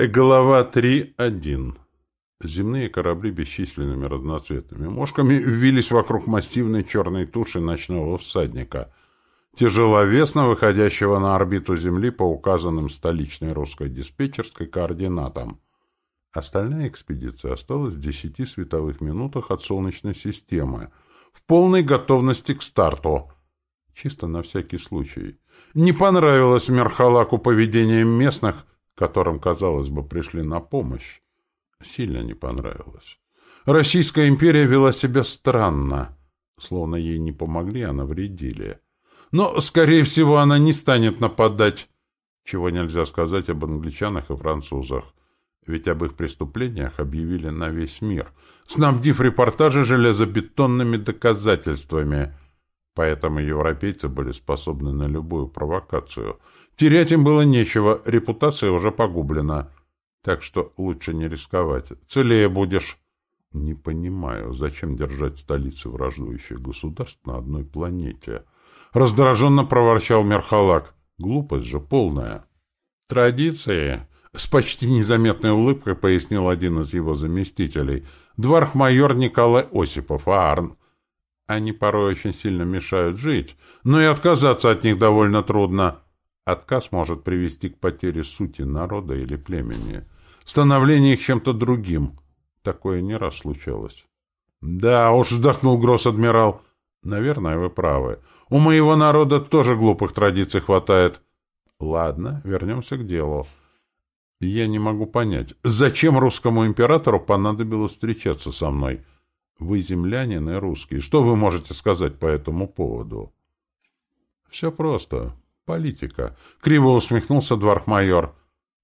Глава 3.1 Земные корабли бесчисленными разноцветными мошками ввились вокруг массивной черной туши ночного всадника, тяжеловесно выходящего на орбиту Земли по указанным столичной русской диспетчерской координатам. Остальная экспедиция осталась в десяти световых минутах от Солнечной системы, в полной готовности к старту. Чисто на всякий случай. Не понравилось Мерхалаку поведение местных, которым, казалось бы, пришли на помощь, сильно не понравилось. Российская империя вела себя странно, словно ей не помогли, а навредили. Но, скорее всего, она не станет нападать, чего нельзя сказать об англичанах и французах, ведь об их преступлениях объявили на весь мир, снабдив репортажи железобетонными доказательствами — Поэтому европейцы были способны на любую провокацию. Терять им было нечего, репутация уже погублена. Так что лучше не рисковать. Целее будешь. Не понимаю, зачем держать столицы враждующих государств на одной планете. Раздраженно проворчал Мерхалак. Глупость же полная. Традиции. С почти незаметной улыбкой пояснил один из его заместителей. Дворх-майор Николай Осипов, Аарн. Они порой очень сильно мешают жить, но и отказаться от них довольно трудно. Отказ может привести к потере сути народа или племени, становлению их чем-то другим. Такое не раз случалось. — Да уж, — вздохнул гросс-адмирал. — Наверное, вы правы. У моего народа тоже глупых традиций хватает. — Ладно, вернемся к делу. Я не могу понять, зачем русскому императору понадобилось встречаться со мной? — вы землянин и русский. Что вы можете сказать по этому поводу? Все просто. Политика. Криво усмехнулся дворхмайор.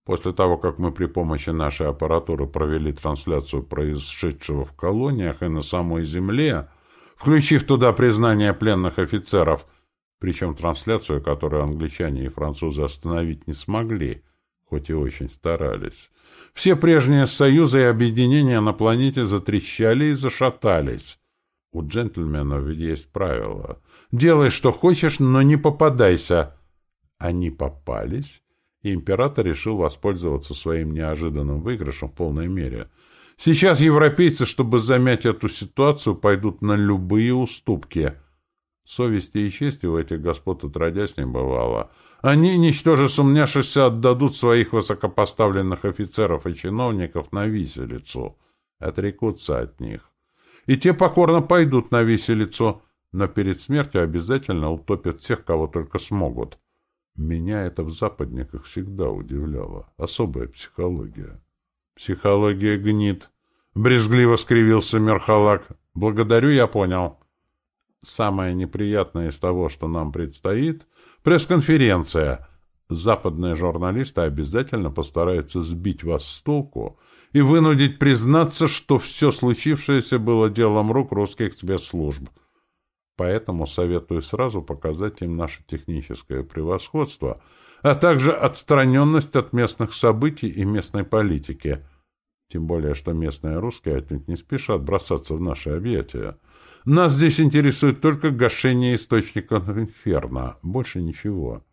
После того, как мы при помощи нашей аппаратуры провели трансляцию происшедшего в колониях и на самой земле, включив туда признание пленных офицеров, причем трансляцию, которую англичане и французы остановить не смогли, хоть и очень старались, все прежние союзы и объединения на планете затрещали и зашатались. У джентльменов ведь есть правило. Делай, что хочешь, но не попадайся. Они попались, и император решил воспользоваться своим неожиданным выигрышем в полной мере. Сейчас европейцы, чтобы замять эту ситуацию, пойдут на любые уступки. Совести и чести у этих господ отродясь не бывало — они, ничтоже сумняшися, отдадут своих высокопоставленных офицеров и чиновников на виселицу, отрекутся от них. И те покорно пойдут на виселицу, но перед смертью обязательно утопят всех, кого только смогут. Меня это в западниках всегда удивляло. Особая психология. Психология гнит. Брезгливо скривился Мерхалак. Благодарю, я понял. Самое неприятное из того, что нам предстоит, Пресс-конференция. Западные журналисты обязательно постараются сбить вас с толку и вынудить признаться, что все случившееся было делом рук русских спецслужб. Поэтому советую сразу показать им наше техническое превосходство, а также отстраненность от местных событий и местной политики. Тем более, что местные русские отнюдь не спешат бросаться в наши объятия. Нас здесь интересует только гашение источников инферно, больше ничего.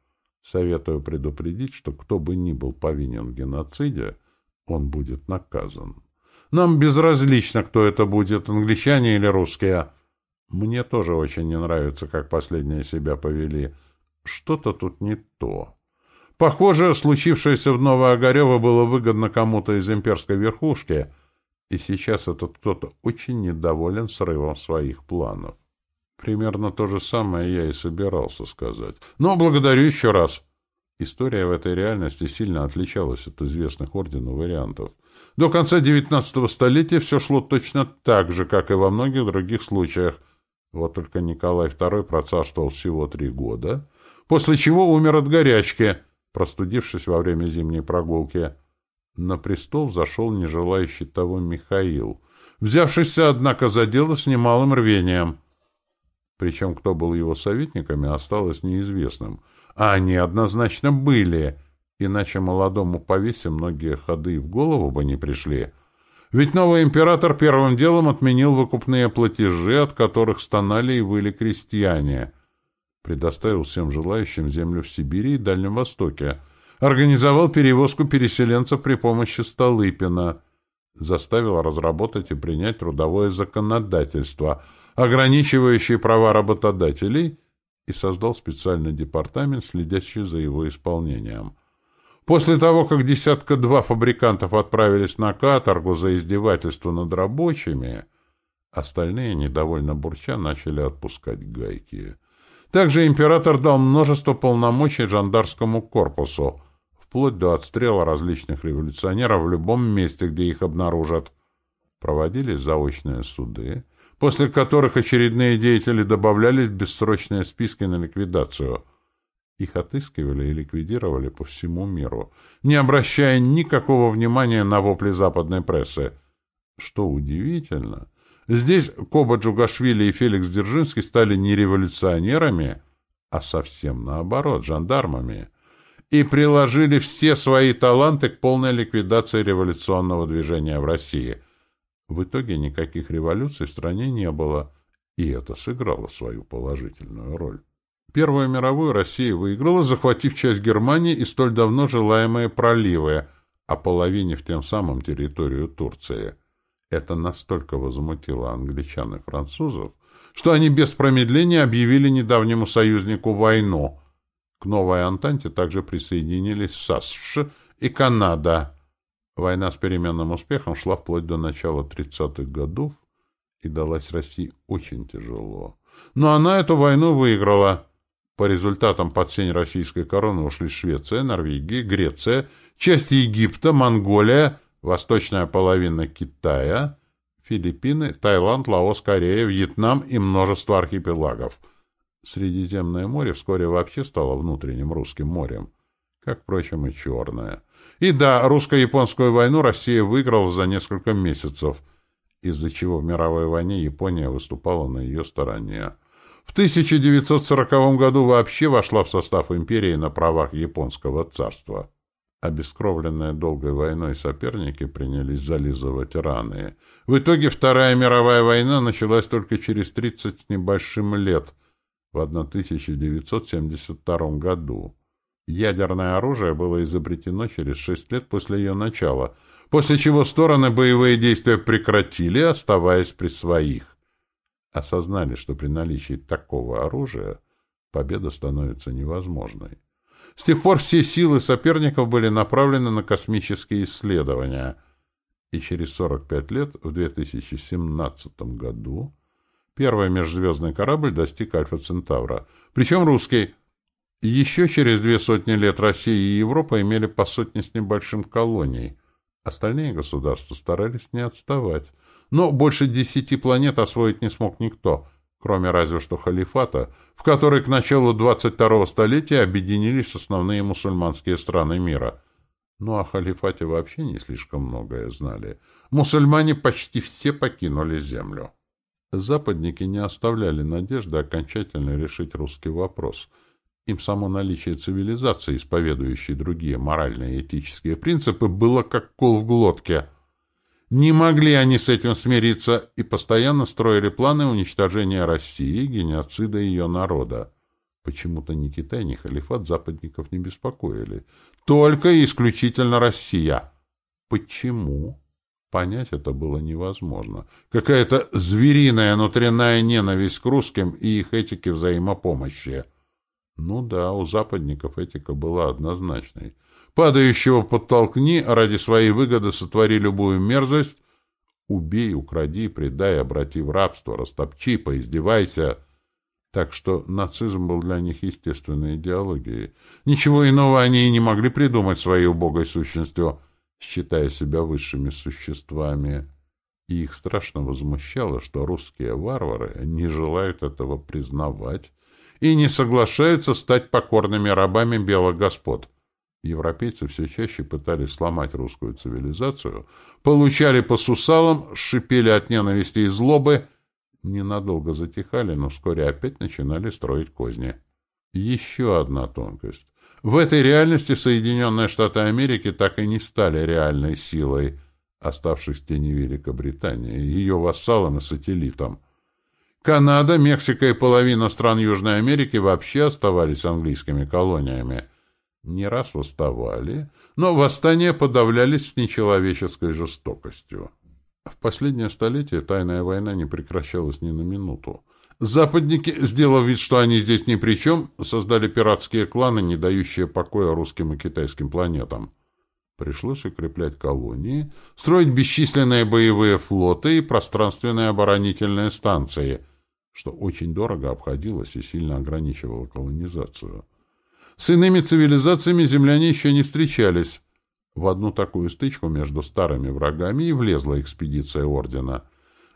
Советую предупредить, что кто бы ни был повинен в геноциде, он будет наказан. Нам безразлично, кто это будет, англичане или русские. Мне тоже очень не нравится, как последние себя повели. Что-то тут не то. Похоже, случившееся в Новоогарево было выгодно кому-то из имперской верхушки — и сейчас этот кто-то очень недоволен срывом своих планов. Примерно то же самое я и собирался сказать. Но благодарю еще раз. История в этой реальности сильно отличалась от известных ордену вариантов. До конца XIX столетия все шло точно так же, как и во многих других случаях. Вот только Николай II процарствовал всего три года, после чего умер от горячки, простудившись во время зимней прогулки. На престол зашел не желающий того Михаил, взявшийся, однако, за дело с немалым рвением. Причем, кто был его советниками, осталось неизвестным. А они однозначно были, иначе молодому повесе многие ходы в голову бы не пришли. Ведь новый император первым делом отменил выкупные платежи, от которых стонали и выли крестьяне. Предоставил всем желающим землю в Сибири и Дальнем Востоке — организовал перевозку переселенцев при помощи Столыпина, заставил разработать и принять трудовое законодательство, ограничивающее права работодателей, и создал специальный департамент, следящий за его исполнением. После того, как десятка-два фабрикантов отправились на каторгу за издевательство над рабочими, остальные, недовольно бурча, начали отпускать гайки. Также император дал множество полномочий жандарскому корпусу, вплоть до отстрела различных революционеров в любом месте, где их обнаружат. Проводились заочные суды, после которых очередные деятели добавлялись в бессрочные списки на ликвидацию. Их отыскивали и ликвидировали по всему миру, не обращая никакого внимания на вопли западной прессы. Что удивительно, здесь Коба Джугашвили и Феликс Дзержинский стали не революционерами, а совсем наоборот, жандармами — и приложили все свои таланты к полной ликвидации революционного движения в России. В итоге никаких революций в стране не было, и это сыграло свою положительную роль. Первую мировую Россия выиграла, захватив часть Германии и столь давно желаемые проливы, ополовинив тем самым территорию Турции. Это настолько возмутило англичан и французов, что они без промедления объявили недавнему союзнику войну – к новой Антанте также присоединились САСШ и Канада. Война с переменным успехом шла вплоть до начала 30-х годов и далась России очень тяжело. Но она эту войну выиграла. По результатам под сень российской короны ушли Швеция, Норвегия, Греция, часть Египта, Монголия, восточная половина Китая, Филиппины, Таиланд, Лаос, Корея, Вьетнам и множество архипелагов – Средиземное море вскоре вообще стало внутренним русским морем, как, впрочем, и Черное. И да, русско-японскую войну Россия выиграла за несколько месяцев, из-за чего в мировой войне Япония выступала на ее стороне. В 1940 году вообще вошла в состав империи на правах японского царства. Обескровленные долгой войной соперники принялись зализывать раны. В итоге Вторая мировая война началась только через 30 с небольшим лет – в 1972 году. Ядерное оружие было изобретено через шесть лет после ее начала, после чего стороны боевые действия прекратили, оставаясь при своих. Осознали, что при наличии такого оружия победа становится невозможной. С тех пор все силы соперников были направлены на космические исследования, и через 45 лет, в 2017 году, Первый межзвездный корабль достиг Альфа Центавра. Причем русский. Еще через две сотни лет Россия и Европа имели по сотне с небольшим колоний. Остальные государства старались не отставать. Но больше десяти планет освоить не смог никто, кроме разве что халифата, в который к началу 22-го столетия объединились основные мусульманские страны мира. Ну, о халифате вообще не слишком многое знали. Мусульмане почти все покинули землю. Западники не оставляли надежды окончательно решить русский вопрос. Им само наличие цивилизации, исповедующей другие моральные и этические принципы, было как кол в глотке. Не могли они с этим смириться и постоянно строили планы уничтожения России, геноцида ее народа. Почему-то ни Китай, ни халифат западников не беспокоили. Только и исключительно Россия. Почему? Понять это было невозможно. Какая-то звериная внутренняя ненависть к русским и их этике взаимопомощи. Ну да, у западников этика была однозначной. Падающего подтолкни, ради своей выгоды сотвори любую мерзость, убей, укради, предай, обрати в рабство, растопчи, поиздевайся. Так что нацизм был для них естественной идеологией. Ничего иного они и не могли придумать своей убогой сущностью — считая себя высшими существами, и их страшно возмущало, что русские варвары не желают этого признавать и не соглашаются стать покорными рабами белых господ. Европейцы все чаще пытались сломать русскую цивилизацию, получали по сусалам, шипели от ненависти и злобы, ненадолго затихали, но вскоре опять начинали строить козни. Еще одна тонкость. В этой реальности Соединенные Штаты Америки так и не стали реальной силой, оставшись в тени Великобритании, ее вассалом и сателлитом. Канада, Мексика и половина стран Южной Америки вообще оставались английскими колониями. не раз восставали, но восстания подавлялись с нечеловеческой жестокостью. В последнее столетие тайная война не прекращалась ни на минуту. Западники, сделав вид, что они здесь ни при чем, создали пиратские кланы, не дающие покоя русским и китайским планетам. Пришлось укреплять колонии, строить бесчисленные боевые флоты и пространственные оборонительные станции, что очень дорого обходилось и сильно ограничивало колонизацию. С иными цивилизациями земляне еще не встречались. В одну такую стычку между старыми врагами и влезла экспедиция Ордена.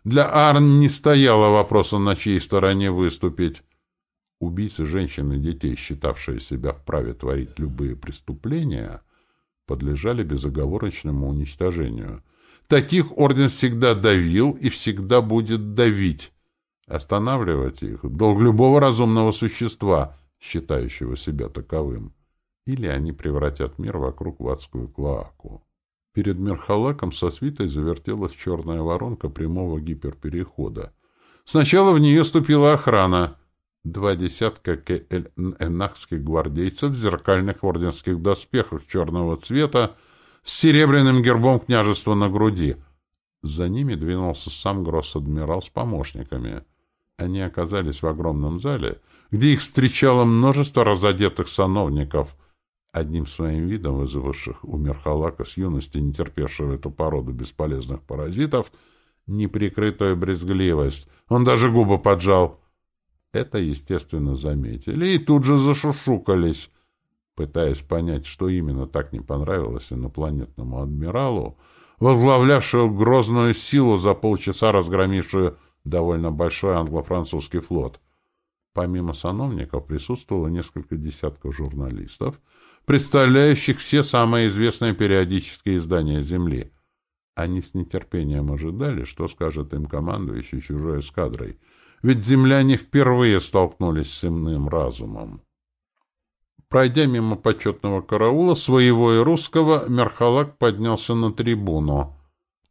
Для Арн не стояло вопроса, на чьей стороне выступить. Убийцы женщин и детей, считавшие себя вправе творить любые преступления, подлежали безоговорочному уничтожению. Таких Орден всегда давил и всегда будет давить. Останавливать их — долг любого разумного существа — считающего себя таковым, или они превратят мир вокруг в адскую клоаку. Перед Мерхалаком со свитой завертелась черная воронка прямого гиперперехода. Сначала в нее ступила охрана. Два десятка кэль-энахских гвардейцев в зеркальных орденских доспехах черного цвета с серебряным гербом княжества на груди. За ними двинулся сам гросс-адмирал с помощниками. Они оказались в огромном зале — где их встречало множество разодетых сановников, одним своим видом вызвавших у Мерхалака с юности, не терпевшего эту породу бесполезных паразитов, неприкрытую брезгливость. Он даже губы поджал. Это, естественно, заметили и тут же зашушукались, пытаясь понять, что именно так не понравилось инопланетному адмиралу, возглавлявшую грозную силу за полчаса разгромившую довольно большой англо-французский флот. Помимо сановников присутствовало несколько десятков журналистов, представляющих все самые известные периодические издания Земли. Они с нетерпением ожидали, что скажет им командующий чужой эскадрой, ведь земляне впервые столкнулись с иным разумом. Пройдя мимо почетного караула, своего и русского, Мерхалак поднялся на трибуну.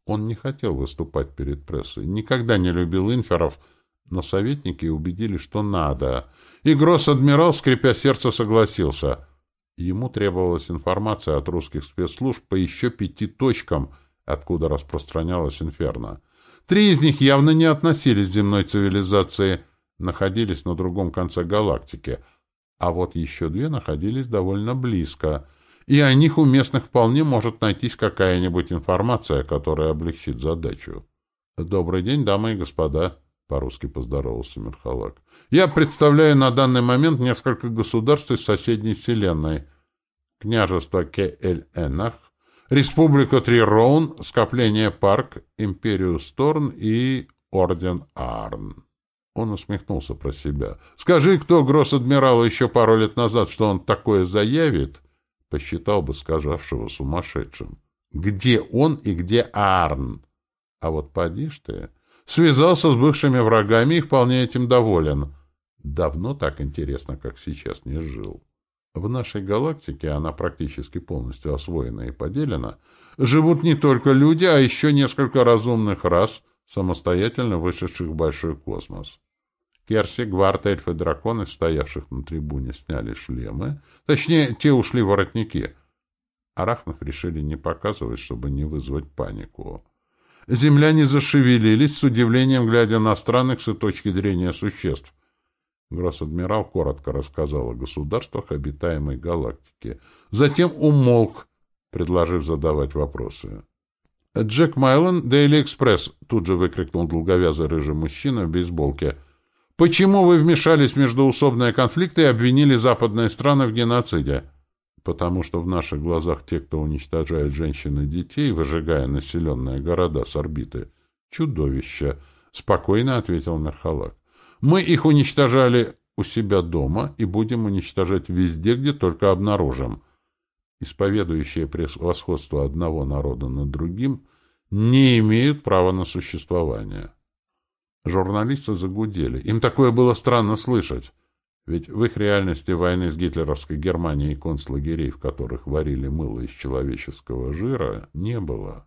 Он не хотел выступать перед прессой, никогда не любил инферов — но советники убедили, что надо. И гросс-адмирал, скрипя сердце, согласился. Ему требовалась информация от русских спецслужб по еще пяти точкам, откуда распространялась инферно. Три из них явно не относились к земной цивилизации, находились на другом конце галактики, а вот еще две находились довольно близко, и о них у местных вполне может найтись какая-нибудь информация, которая облегчит задачу. «Добрый день, дамы и господа!» — по-русски поздоровался Мерхалак. «Я представляю на данный момент несколько государств из соседней вселенной. Княжество Ке-Эль-Энах, Республика Трироун, Скопление Парк, Империю Сторн и Орден Арн». Он усмехнулся про себя. «Скажи, кто гросс-адмиралу еще пару лет назад, что он такое заявит?» Посчитал бы сказавшего сумасшедшим. «Где он и где Арн?» А вот поди ж ты связался с бывшими врагами и вполне этим доволен. Давно так интересно, как сейчас, не жил. В нашей галактике она практически полностью освоена и поделена. Живут не только люди, а еще несколько разумных рас, самостоятельно вышедших в большой космос. Керси, Гвард, эльфы и драконы, стоявших на трибуне, сняли шлемы. Точнее, те ушли воротники. Арахнов решили не показывать, чтобы не вызвать панику. Земляне зашевелились, с удивлением глядя на странных с точки зрения существ. Гросс-адмирал коротко рассказал о государствах обитаемой галактики. Затем умолк, предложив задавать вопросы. «Джек Майлон, Дейли Экспресс», — тут же выкрикнул долговязый рыжий мужчина в бейсболке. «Почему вы вмешались в междоусобные конфликты и обвинили западные страны в геноциде?» Потому что в наших глазах те, кто уничтожает женщин и детей, выжигая населенные города с орбиты, чудовища, — спокойно ответил Мерхалак. Мы их уничтожали у себя дома и будем уничтожать везде, где только обнаружим. Исповедующие превосходство одного народа над другим не имеют права на существование. Журналисты загудели. Им такое было странно слышать. Ведь в их реальности войны с гитлеровской Германией концлагерей, в которых варили мыло из человеческого жира, не было.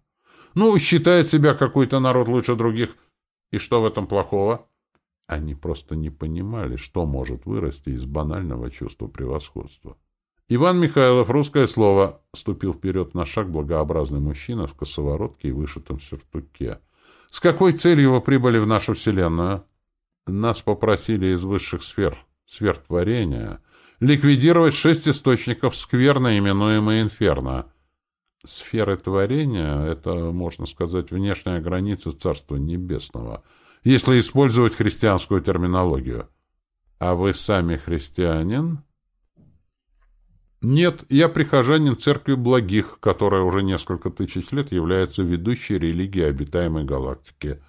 Ну, считает себя какой-то народ лучше других. И что в этом плохого? Они просто не понимали, что может вырасти из банального чувства превосходства. Иван Михайлов, русское слово, ступил вперед на шаг благообразный мужчина в косоворотке и вышитом сюртуке. С какой целью вы прибыли в нашу Вселенную? Нас попросили из высших сфер, сфер творения, ликвидировать шесть источников скверно именуемые инферно. Сферы творения — это, можно сказать, внешняя граница Царства Небесного, если использовать христианскую терминологию. А вы сами христианин? Нет, я прихожанин Церкви Благих, которая уже несколько тысяч лет является ведущей религией обитаемой галактики.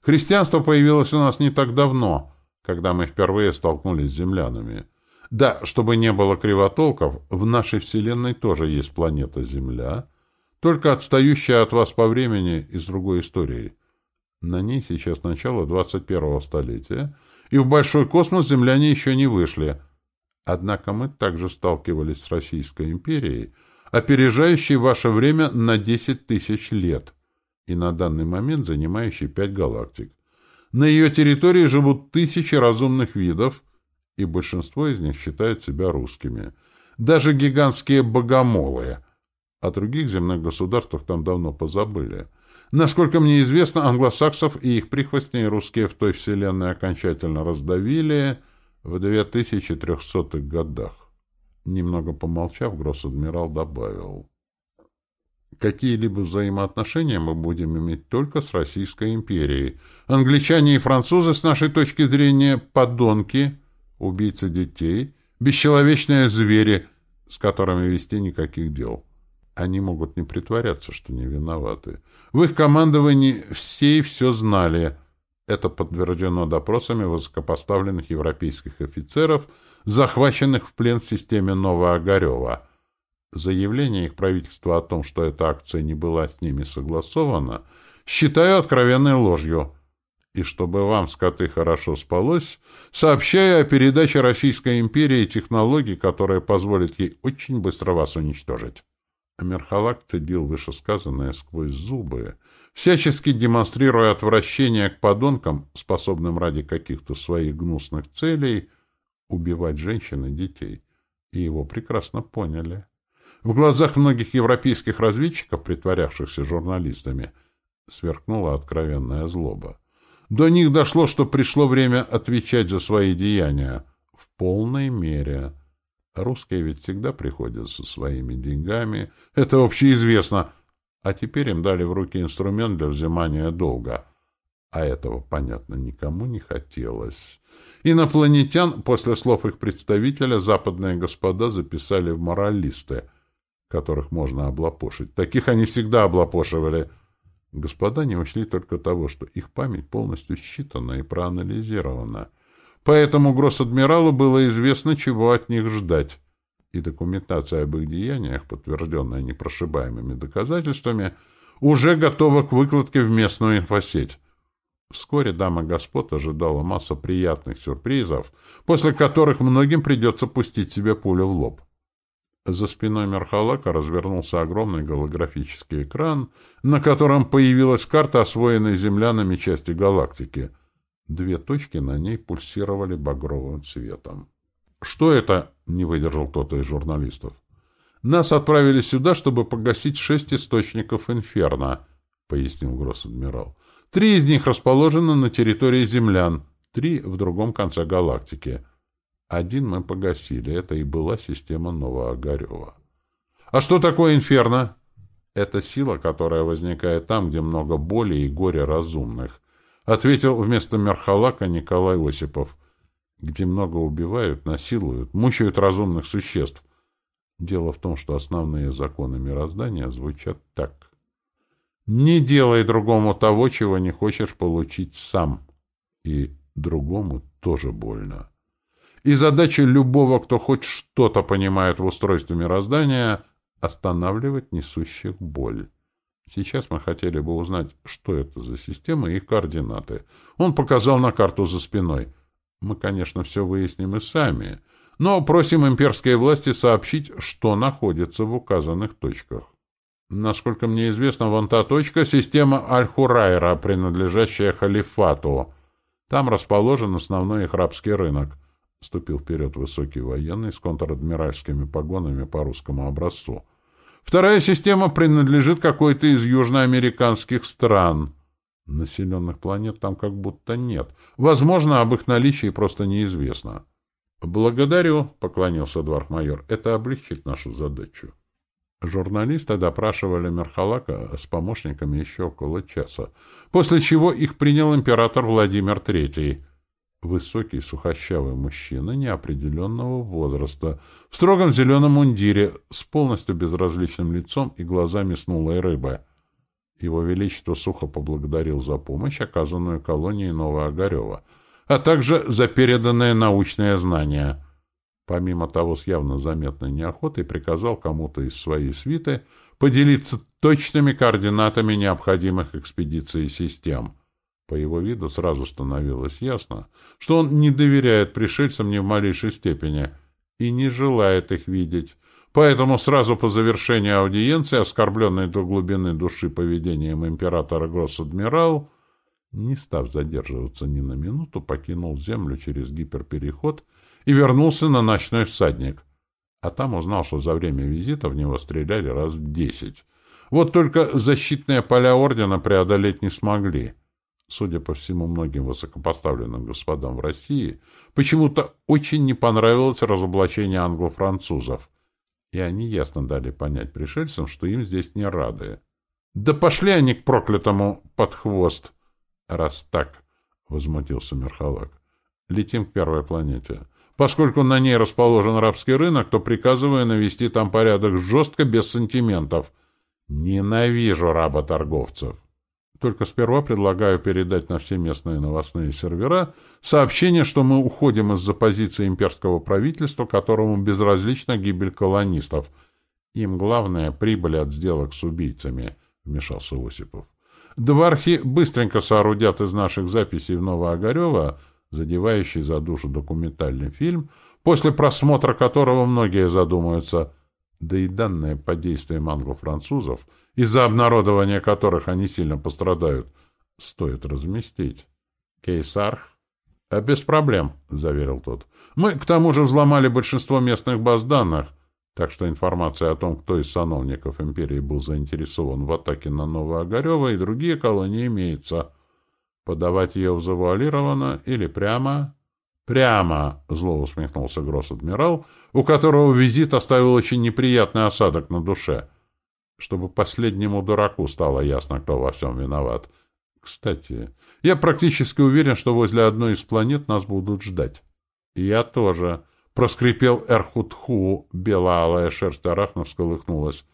Христианство появилось у нас не так давно, когда мы впервые столкнулись с землянами. Да, чтобы не было кривотолков, в нашей Вселенной тоже есть планета Земля, только отстающая от вас по времени из другой истории. На ней сейчас начало 21-го столетия, и в большой космос земляне еще не вышли — Однако мы также сталкивались с Российской империей, опережающей ваше время на 10 тысяч лет и на данный момент занимающей пять галактик. На ее территории живут тысячи разумных видов, и большинство из них считают себя русскими. Даже гигантские богомолы. О других земных государствах там давно позабыли. Насколько мне известно, англосаксов и их прихвостней русские в той вселенной окончательно раздавили – в 2300-х годах. Немного помолчав, гросс-адмирал добавил. Какие-либо взаимоотношения мы будем иметь только с Российской империей. Англичане и французы, с нашей точки зрения, подонки, убийцы детей, бесчеловечные звери, с которыми вести никаких дел. Они могут не притворяться, что не виноваты. В их командовании все и все знали — это подтверждено допросами высокопоставленных европейских офицеров, захваченных в плен в системе Новоогарева. Заявление их правительства о том, что эта акция не была с ними согласована, считаю откровенной ложью. И чтобы вам, скоты, хорошо спалось, сообщаю о передаче Российской империи технологий, которые позволят ей очень быстро вас уничтожить. Амирхалак цедил вышесказанное сквозь зубы, всячески демонстрируя отвращение к подонкам, способным ради каких-то своих гнусных целей убивать женщин и детей. И его прекрасно поняли. В глазах многих европейских разведчиков, притворявшихся журналистами, сверкнула откровенная злоба. До них дошло, что пришло время отвечать за свои деяния в полной мере. Русские ведь всегда приходят со своими деньгами, это общеизвестно — а теперь им дали в руки инструмент для взимания долга. А этого, понятно, никому не хотелось. Инопланетян, после слов их представителя, западные господа записали в моралисты, которых можно облапошить. Таких они всегда облапошивали. Господа не учли только того, что их память полностью считана и проанализирована. Поэтому гросс-адмиралу было известно, чего от них ждать и документация об их деяниях, подтвержденная непрошибаемыми доказательствами, уже готова к выкладке в местную инфосеть. Вскоре дама господ ожидала масса приятных сюрпризов, после которых многим придется пустить себе пулю в лоб. За спиной Мерхалака развернулся огромный голографический экран, на котором появилась карта освоенной землянами части галактики. Две точки на ней пульсировали багровым цветом. «Что это?» — не выдержал кто-то из журналистов. «Нас отправили сюда, чтобы погасить шесть источников инферно», — пояснил гросс-адмирал. «Три из них расположены на территории землян, три в другом конце галактики. Один мы погасили, это и была система Новоогарева». «А что такое инферно?» «Это сила, которая возникает там, где много боли и горя разумных», — ответил вместо Мерхалака Николай Осипов где много убивают, насилуют, мучают разумных существ. Дело в том, что основные законы мироздания звучат так. Не делай другому того, чего не хочешь получить сам. И другому тоже больно. И задача любого, кто хоть что-то понимает в устройстве мироздания, останавливать несущих боль. Сейчас мы хотели бы узнать, что это за система и их координаты. Он показал на карту за спиной — мы, конечно, все выясним и сами, но просим имперские власти сообщить, что находится в указанных точках. Насколько мне известно, вон та точка — система Аль-Хурайра, принадлежащая халифату. Там расположен основной их рабский рынок. Ступил вперед высокий военный с контр-адмиральскими погонами по русскому образцу. Вторая система принадлежит какой-то из южноамериканских стран. Населенных планет там как будто нет. Возможно, об их наличии просто неизвестно. «Благодарю», — поклонился дворх-майор. «Это облегчит нашу задачу». Журналисты допрашивали Мерхалака с помощниками еще около часа, после чего их принял император Владимир III. Высокий, сухощавый мужчина неопределенного возраста, в строгом зеленом мундире, с полностью безразличным лицом и глазами снулой рыбы. Его Величество сухо поблагодарил за помощь, оказанную колонии Новоогарева, а также за переданное научное знание. Помимо того, с явно заметной неохотой приказал кому-то из своей свиты поделиться точными координатами необходимых экспедиций систем — по его виду сразу становилось ясно, что он не доверяет пришельцам ни в малейшей степени и не желает их видеть. Поэтому сразу по завершении аудиенции, оскорбленный до глубины души поведением императора Гросс-адмирал, не став задерживаться ни на минуту, покинул землю через гиперпереход и вернулся на ночной всадник. А там узнал, что за время визита в него стреляли раз в десять. Вот только защитные поля ордена преодолеть не смогли — судя по всему многим высокопоставленным господам в России, почему-то очень не понравилось разоблачение англо-французов, и они ясно дали понять пришельцам, что им здесь не рады. «Да пошли они к проклятому под хвост!» «Раз так», — возмутился Мерхалак, — «летим к первой планете». Поскольку на ней расположен рабский рынок, то приказываю навести там порядок жестко, без сантиментов. Ненавижу работорговцев. Только сперва предлагаю передать на все местные новостные сервера сообщение, что мы уходим из-за позиции имперского правительства, которому безразлична гибель колонистов. Им главное — прибыль от сделок с убийцами, — вмешался Осипов. Двархи быстренько соорудят из наших записей в Новоогарево, задевающий за душу документальный фильм, после просмотра которого многие задумаются, да и данные по действиям англо-французов — из-за обнародования которых они сильно пострадают, стоит разместить. Кейсар? А без проблем, заверил тот. Мы, к тому же, взломали большинство местных баз данных, так что информация о том, кто из сановников империи был заинтересован в атаке на Новоогарево и другие колонии имеется. Подавать ее в завуалированно или прямо? Прямо, зло усмехнулся гросс-адмирал, у которого визит оставил очень неприятный осадок на душе — чтобы последнему дураку стало ясно, кто во всем виноват. Кстати, я практически уверен, что возле одной из планет нас будут ждать. Я тоже. Проскрипел Эрхутху, бело-алая шерсть арахна всколыхнулась.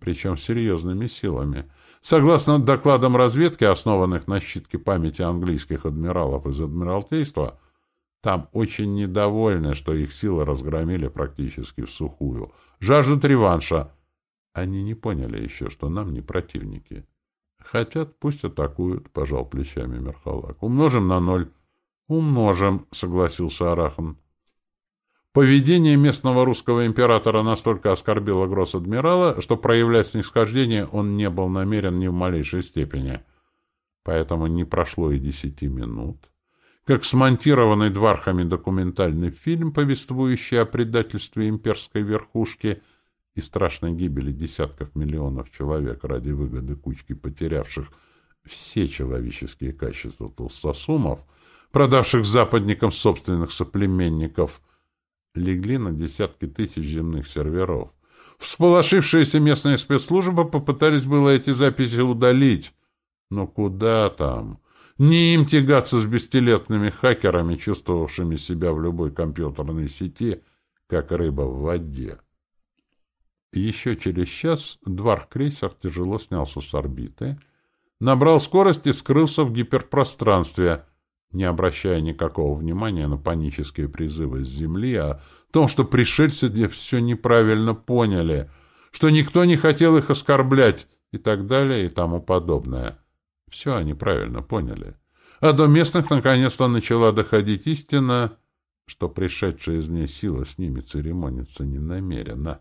Причем серьезными силами. Согласно докладам разведки, основанных на щитке памяти английских адмиралов из Адмиралтейства, там очень недовольны, что их силы разгромили практически в сухую. Жаждут реванша — они не поняли еще, что нам не противники. Хотят, пусть атакуют, — пожал плечами Мерхалак. Умножим на ноль. Умножим, — согласился Арахан. Поведение местного русского императора настолько оскорбило гросс-адмирала, что проявлять снисхождение он не был намерен ни в малейшей степени. Поэтому не прошло и десяти минут, как смонтированный дворхами документальный фильм, повествующий о предательстве имперской верхушки — и страшной гибели десятков миллионов человек ради выгоды кучки потерявших все человеческие качества толстосумов, продавших западникам собственных соплеменников, легли на десятки тысяч земных серверов. Всполошившиеся местные спецслужбы попытались было эти записи удалить. Но куда там? Не им тягаться с бестилетными хакерами, чувствовавшими себя в любой компьютерной сети, как рыба в воде. Еще через час Дварх-крейсер тяжело снялся с орбиты, набрал скорость и скрылся в гиперпространстве, не обращая никакого внимания на панические призывы с Земли о том, что пришельцы где все неправильно поняли, что никто не хотел их оскорблять и так далее и тому подобное. Все они правильно поняли. А до местных наконец-то начала доходить истина, что пришедшая из ней сила с ними церемониться не намерена.